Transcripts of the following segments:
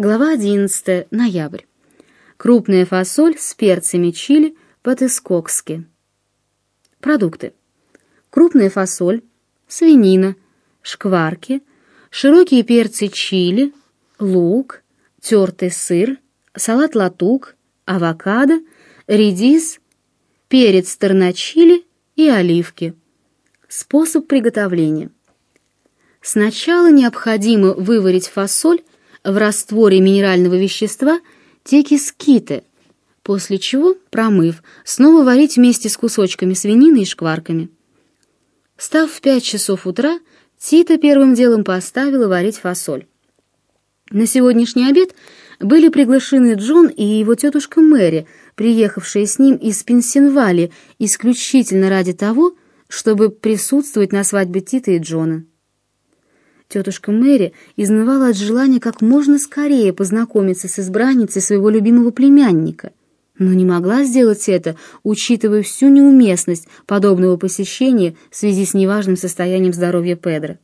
Глава 11. Ноябрь. Крупная фасоль с перцами чили по-тескокски. Продукты. Крупная фасоль, свинина, шкварки, широкие перцы чили, лук, тертый сыр, салат-латук, авокадо, редис, перец терначили и оливки. Способ приготовления. Сначала необходимо выварить фасоль в растворе минерального вещества текискиты, после чего, промыв, снова варить вместе с кусочками свинины и шкварками. Встав в пять часов утра, Тита первым делом поставила варить фасоль. На сегодняшний обед были приглашены Джон и его тетушка Мэри, приехавшие с ним из Пенсинвали исключительно ради того, чтобы присутствовать на свадьбе Тита и Джона. Тетушка Мэри изнывала от желания как можно скорее познакомиться с избранницей своего любимого племянника, но не могла сделать это, учитывая всю неуместность подобного посещения в связи с неважным состоянием здоровья Педро.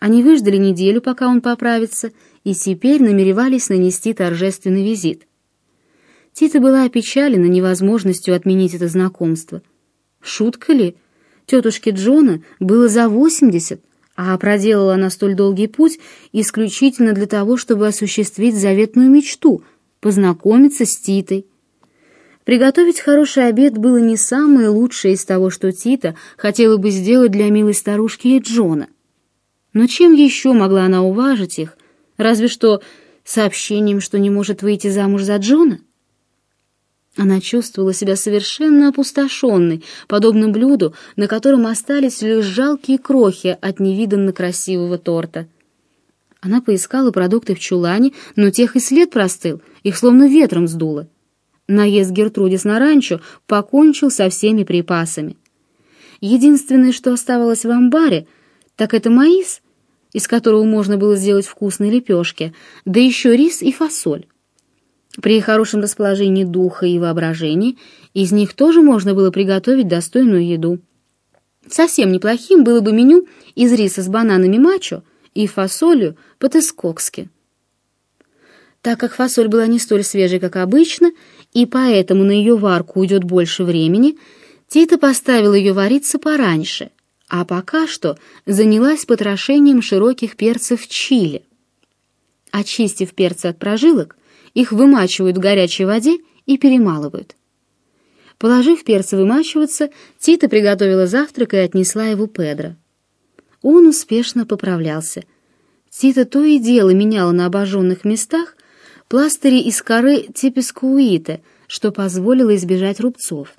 Они выждали неделю, пока он поправится, и теперь намеревались нанести торжественный визит. Тита была опечалена невозможностью отменить это знакомство. Шутка ли? Тетушке Джона было за восемьдесят, а проделала она столь долгий путь исключительно для того, чтобы осуществить заветную мечту — познакомиться с Титой. Приготовить хороший обед было не самое лучшее из того, что Тита хотела бы сделать для милой старушки и Джона. Но чем еще могла она уважить их, разве что сообщением, что не может выйти замуж за Джона? Она чувствовала себя совершенно опустошенной, подобно блюду, на котором остались лишь жалкие крохи от невиданно красивого торта. Она поискала продукты в чулане, но тех и след простыл, их словно ветром сдуло. Наезд Гертрудис на ранчо покончил со всеми припасами. Единственное, что оставалось в амбаре, так это маис, из которого можно было сделать вкусные лепешки, да еще рис и фасоль. При хорошем расположении духа и воображения из них тоже можно было приготовить достойную еду. Совсем неплохим было бы меню из риса с бананами мачо и фасолью по-тескокски. Так как фасоль была не столь свежей, как обычно, и поэтому на ее варку уйдет больше времени, Тита поставила ее вариться пораньше, а пока что занялась потрошением широких перцев чили. Очистив перцы от прожилок, их вымачивают в горячей воде и перемалывают. Положив перцы вымачиваться, Тита приготовила завтрак и отнесла его Педро. Он успешно поправлялся. Тита то и дело меняла на обожженных местах пластыри из коры типискуита, что позволило избежать рубцов.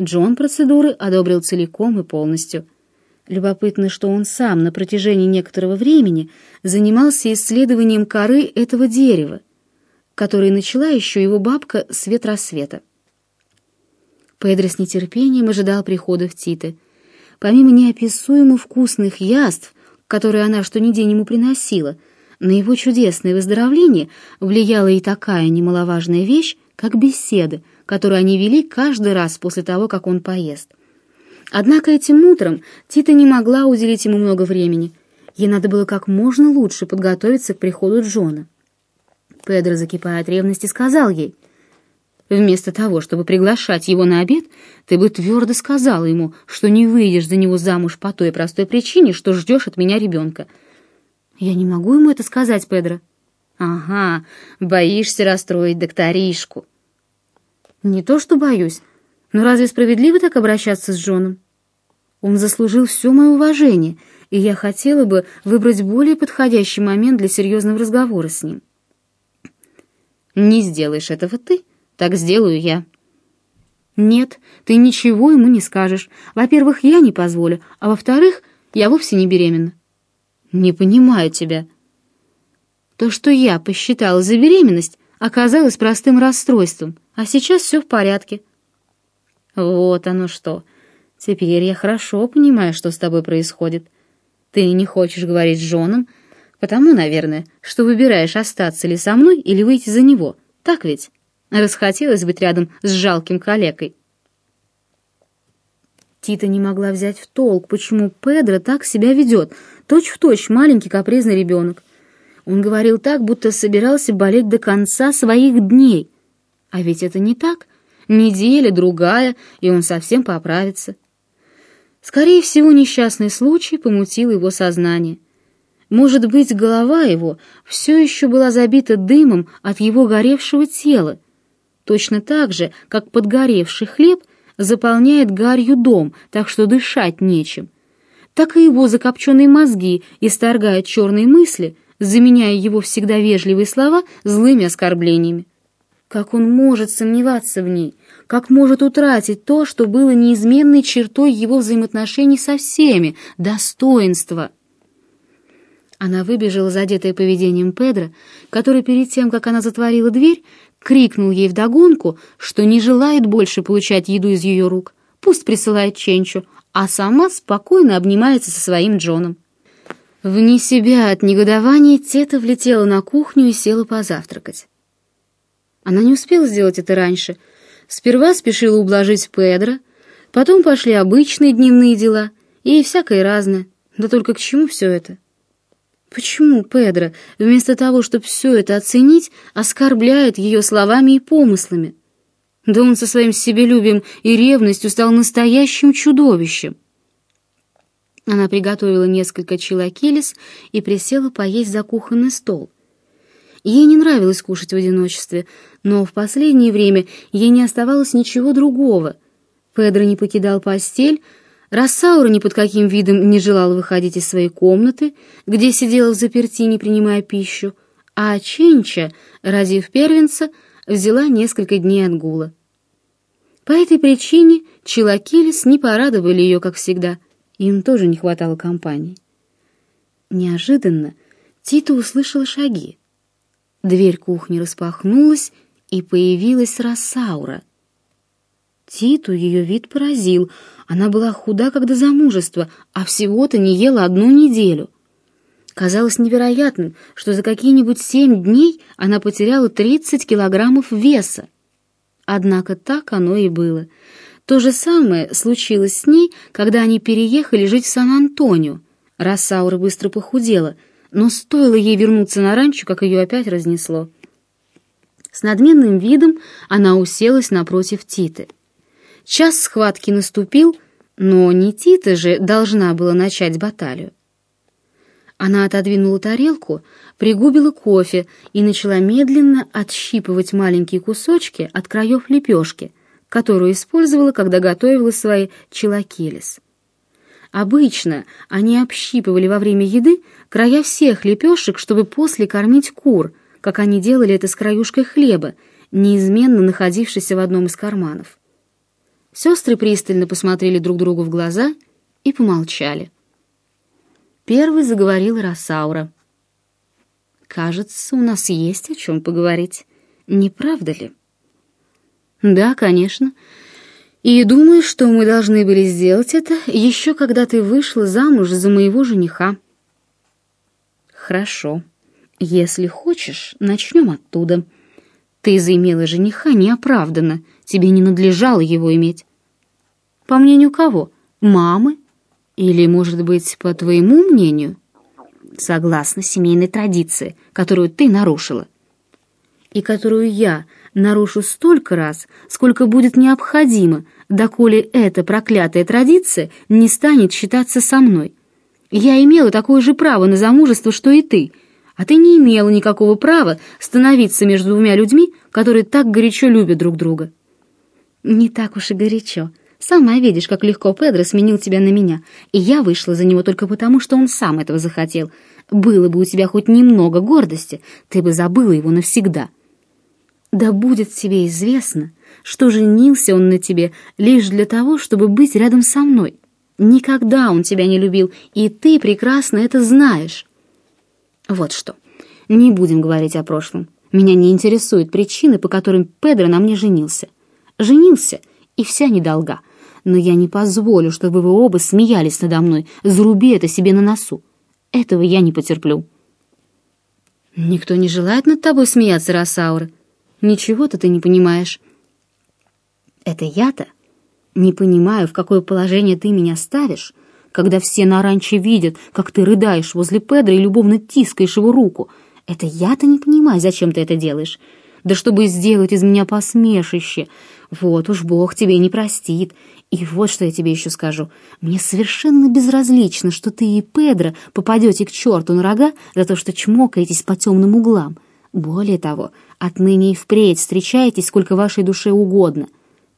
Джон процедуры одобрил целиком и полностью. Любопытно, что он сам на протяжении некоторого времени занимался исследованием коры этого дерева, который начала еще его бабка свет рассвета. Педро с нетерпением ожидал приходов Титы. Помимо неописуемо вкусных яств, которые она что ни день ему приносила, на его чудесное выздоровление влияла и такая немаловажная вещь, как беседы, которые они вели каждый раз после того, как он поест. Однако этим утром Тита не могла уделить ему много времени. Ей надо было как можно лучше подготовиться к приходу Джона. Педро, закипая от ревности, сказал ей, «Вместо того, чтобы приглашать его на обед, ты бы твердо сказала ему, что не выйдешь за него замуж по той простой причине, что ждешь от меня ребенка». «Я не могу ему это сказать, Педро». «Ага, боишься расстроить докторишку». «Не то, что боюсь, но разве справедливо так обращаться с Джоном? Он заслужил все мое уважение, и я хотела бы выбрать более подходящий момент для серьезного разговора с ним». Не сделаешь этого ты, так сделаю я. Нет, ты ничего ему не скажешь. Во-первых, я не позволю, а во-вторых, я вовсе не беременна. Не понимаю тебя. То, что я посчитала за беременность, оказалось простым расстройством, а сейчас все в порядке. Вот оно что. Теперь я хорошо понимаю, что с тобой происходит. Ты не хочешь говорить с Джоном, Потому, наверное, что выбираешь, остаться ли со мной или выйти за него. Так ведь? Расхотелось быть рядом с жалким калекой. Тита не могла взять в толк, почему Педро так себя ведет, точь-в-точь точь маленький капризный ребенок. Он говорил так, будто собирался болеть до конца своих дней. А ведь это не так. Неделя, другая, и он совсем поправится. Скорее всего, несчастный случай помутил его сознание. Может быть, голова его все еще была забита дымом от его горевшего тела, точно так же, как подгоревший хлеб заполняет гарью дом, так что дышать нечем. Так и его закопченные мозги исторгают черные мысли, заменяя его всегда вежливые слова злыми оскорблениями. Как он может сомневаться в ней? Как может утратить то, что было неизменной чертой его взаимоотношений со всеми — достоинство? Она выбежала, задетая поведением Педро, который перед тем, как она затворила дверь, крикнул ей вдогонку, что не желает больше получать еду из ее рук. Пусть присылает Ченчу, а сама спокойно обнимается со своим Джоном. Вне себя от негодования Тета влетела на кухню и села позавтракать. Она не успела сделать это раньше. Сперва спешила ублажить Педро, потом пошли обычные дневные дела и всякое разное. Да только к чему все это? Почему Педро, вместо того, чтобы все это оценить, оскорбляет ее словами и помыслами? Да он со своим себелюбием и ревностью стал настоящим чудовищем. Она приготовила несколько чилакилис и присела поесть за кухонный стол. Ей не нравилось кушать в одиночестве, но в последнее время ей не оставалось ничего другого. Педро не покидал постель, Рассаура ни под каким видом не желала выходить из своей комнаты, где сидела в заперти, не принимая пищу, а Ченча, родив первенца, взяла несколько дней отгула. По этой причине Чилакилис не порадовали ее, как всегда, им тоже не хватало компании. Неожиданно Тита услышала шаги. Дверь кухни распахнулась, и появилась Рассаура. Титу ее вид поразил — она была худа, как до замужества, а всего-то не ела одну неделю. Казалось невероятным, что за какие-нибудь семь дней она потеряла 30 килограммов веса. Однако так оно и было. То же самое случилось с ней, когда они переехали жить в Сан-Антонио. Рассаура быстро похудела, но стоило ей вернуться на ранчо, как ее опять разнесло. С надменным видом она уселась напротив Титы. Час схватки наступил, но не Тита же должна была начать баталию. Она отодвинула тарелку, пригубила кофе и начала медленно отщипывать маленькие кусочки от краев лепешки, которую использовала, когда готовила свои чилакелис. Обычно они общипывали во время еды края всех лепешек, чтобы после кормить кур, как они делали это с краюшкой хлеба, неизменно находившейся в одном из карманов. Сестры пристально посмотрели друг другу в глаза и помолчали. Первый заговорил Росаура. «Кажется, у нас есть о чем поговорить, не правда ли?» «Да, конечно. И думаю, что мы должны были сделать это еще когда ты вышла замуж за моего жениха». «Хорошо. Если хочешь, начнем оттуда. Ты заимела жениха неоправданно, Тебе не надлежало его иметь. По мнению кого? Мамы? Или, может быть, по твоему мнению? Согласно семейной традиции, которую ты нарушила. И которую я нарушу столько раз, сколько будет необходимо, доколе эта проклятая традиция не станет считаться со мной. Я имела такое же право на замужество, что и ты, а ты не имела никакого права становиться между двумя людьми, которые так горячо любят друг друга. «Не так уж и горячо. Сама видишь, как легко Педро сменил тебя на меня, и я вышла за него только потому, что он сам этого захотел. Было бы у тебя хоть немного гордости, ты бы забыла его навсегда». «Да будет тебе известно, что женился он на тебе лишь для того, чтобы быть рядом со мной. Никогда он тебя не любил, и ты прекрасно это знаешь». «Вот что, не будем говорить о прошлом. Меня не интересуют причины, по которым Педро на мне женился». Женился, и вся недолга. Но я не позволю, чтобы вы оба смеялись надо мной. Заруби это себе на носу. Этого я не потерплю. Никто не желает над тобой смеяться, Росаура. Ничего-то ты не понимаешь. Это я-то не понимаю, в какое положение ты меня ставишь, когда все на ранче видят, как ты рыдаешь возле Педра и любовно тискаешь его руку. Это я-то не понимаю, зачем ты это делаешь. Да чтобы сделать из меня посмешище. Вот уж Бог тебе не простит. И вот что я тебе еще скажу. Мне совершенно безразлично, что ты и Педро попадете к черту на рога за то, что чмокаетесь по темным углам. Более того, отныне и впредь встречайтесь сколько вашей душе угодно.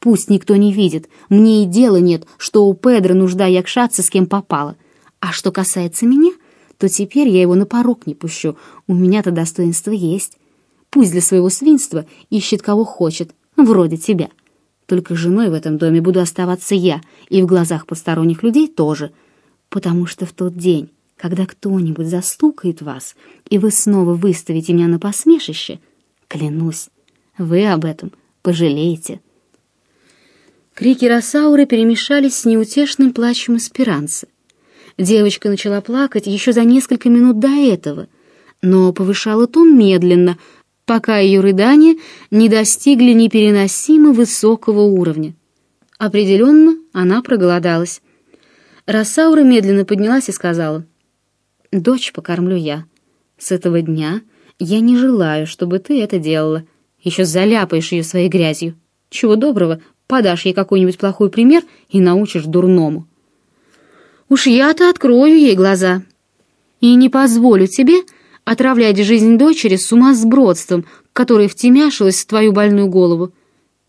Пусть никто не видит, мне и дела нет, что у Педро нужда якшаться с кем попало. А что касается меня, то теперь я его на порог не пущу, у меня-то достоинство есть. Пусть для своего свинства ищет кого хочет, вроде тебя. Только женой в этом доме буду оставаться я, и в глазах посторонних людей тоже, потому что в тот день, когда кто-нибудь застукает вас, и вы снова выставите меня на посмешище, клянусь, вы об этом пожалеете». Крики Росауры перемешались с неутешным плачем эсперанцы. Девочка начала плакать еще за несколько минут до этого, но повышала тон медленно, пока ее рыдания не достигли непереносимо высокого уровня. Определенно, она проголодалась. Росаура медленно поднялась и сказала, «Дочь покормлю я. С этого дня я не желаю, чтобы ты это делала. Еще заляпаешь ее своей грязью. Чего доброго, подашь ей какой-нибудь плохой пример и научишь дурному. Уж я-то открою ей глаза и не позволю тебе отравлять жизнь дочери с сумасбродством, которое втемяшилось в твою больную голову.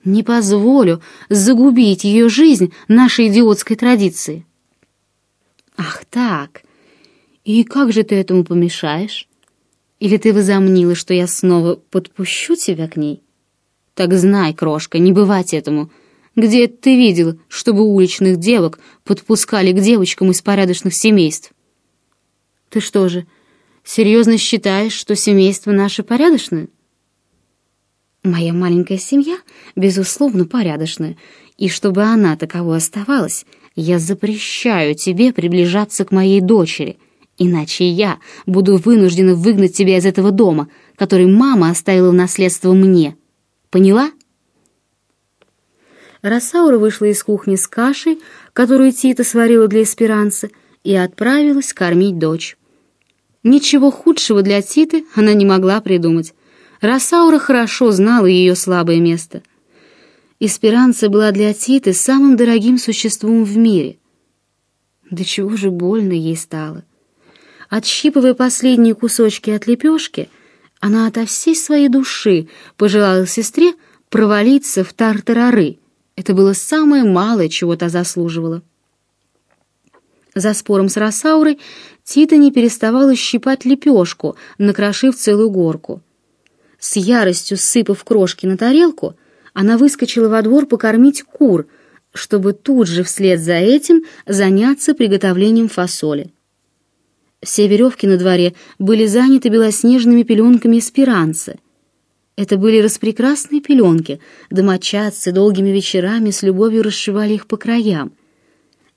Не позволю загубить ее жизнь нашей идиотской традиции. Ах так, и как же ты этому помешаешь? Или ты возомнила, что я снова подпущу тебя к ней? Так знай, крошка, не бывать этому — где ты видел, чтобы уличных девок подпускали к девочкам из порядочных семейств? Ты что же, серьезно считаешь, что семейство наше порядочное? Моя маленькая семья, безусловно, порядочная, и чтобы она таковой оставалась, я запрещаю тебе приближаться к моей дочери, иначе я буду вынуждена выгнать тебя из этого дома, который мама оставила в наследство мне. Поняла?» Росаура вышла из кухни с кашей, которую Тита сварила для эсперанца, и отправилась кормить дочь. Ничего худшего для Титы она не могла придумать. Росаура хорошо знала ее слабое место. Эсперанца была для Титы самым дорогим существом в мире. Да чего же больно ей стало. Отщипывая последние кусочки от лепешки, она ото всей своей души пожелала сестре провалиться в тартарары — это было самое малое, чего та заслуживала. За спором с Росаурой Тита не переставала щипать лепешку, накрошив целую горку. С яростью сыпав крошки на тарелку, она выскочила во двор покормить кур, чтобы тут же вслед за этим заняться приготовлением фасоли. Все веревки на дворе были заняты белоснежными пеленками эсперанцы — это были распрекрасные пеленки, домочадцы долгими вечерами с любовью расшивали их по краям.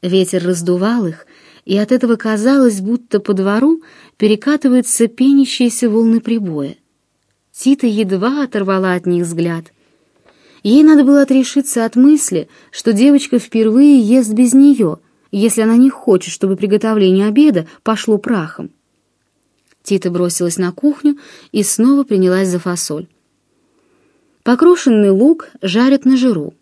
Ветер раздувал их, и от этого казалось, будто по двору перекатываются пенящиеся волны прибоя. Тита едва оторвала от них взгляд. Ей надо было отрешиться от мысли, что девочка впервые ест без нее, если она не хочет, чтобы приготовление обеда пошло прахом. Тита бросилась на кухню и снова принялась за фасоль. Покрошенный лук жарят на жиру.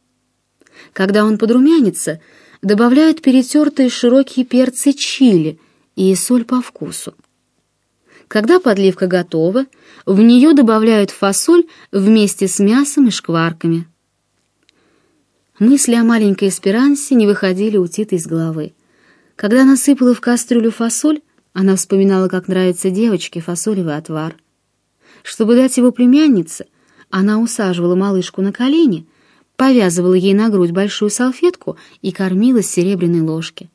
Когда он подрумянится, добавляют перетертые широкие перцы чили и соль по вкусу. Когда подливка готова, в нее добавляют фасоль вместе с мясом и шкварками. Мысли о маленькой эсперансе не выходили у Титы из головы. Когда она сыпала в кастрюлю фасоль, она вспоминала, как нравится девочке фасолевый отвар. Чтобы дать его племяннице — она усаживала малышку на колени, повязывала ей на грудь большую салфетку и кормила с серебряной ложки.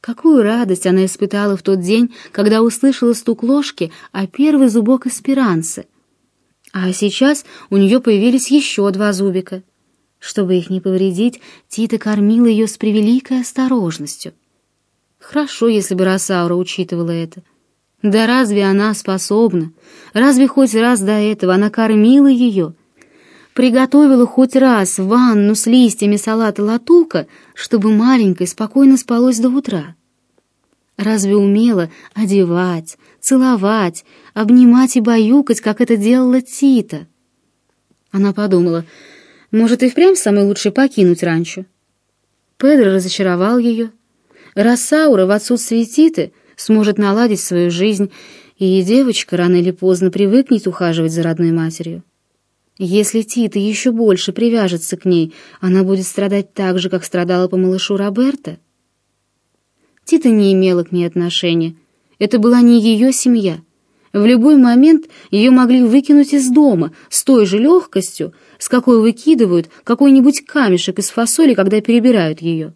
Какую радость она испытала в тот день, когда услышала стук ложки о первый зубок эсперанцы. А сейчас у нее появились еще два зубика. Чтобы их не повредить, Тита кормила ее с превеликой осторожностью. Хорошо, если бы Росаура учитывала это. Да разве она способна? Разве хоть раз до этого она кормила ее? Приготовила хоть раз ванну с листьями салата латука, чтобы маленькой спокойно спалось до утра? разве умела одевать, целовать, обнимать и баюкать, как это делала Тита? Она подумала, может, и впрямь самый лучший покинуть ранчо. Педро разочаровал ее. Рассаура в отсутствии Титы сможет наладить свою жизнь, и девочка рано или поздно привыкнет ухаживать за родной матерью. Если Тита еще больше привяжется к ней, она будет страдать так же, как страдала по малышу Роберта. Тита не имела к ней отношения. Это была не ее семья. В любой момент ее могли выкинуть из дома с той же легкостью, с какой выкидывают какой-нибудь камешек из фасоли, когда перебирают ее.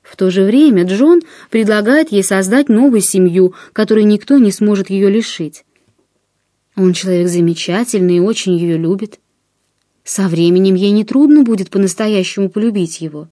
В то же время Джон предлагает ей создать новую семью, которой никто не сможет ее лишить. Он человек замечательный и очень ее любит. Со временем ей нетрудно будет по-настоящему полюбить его.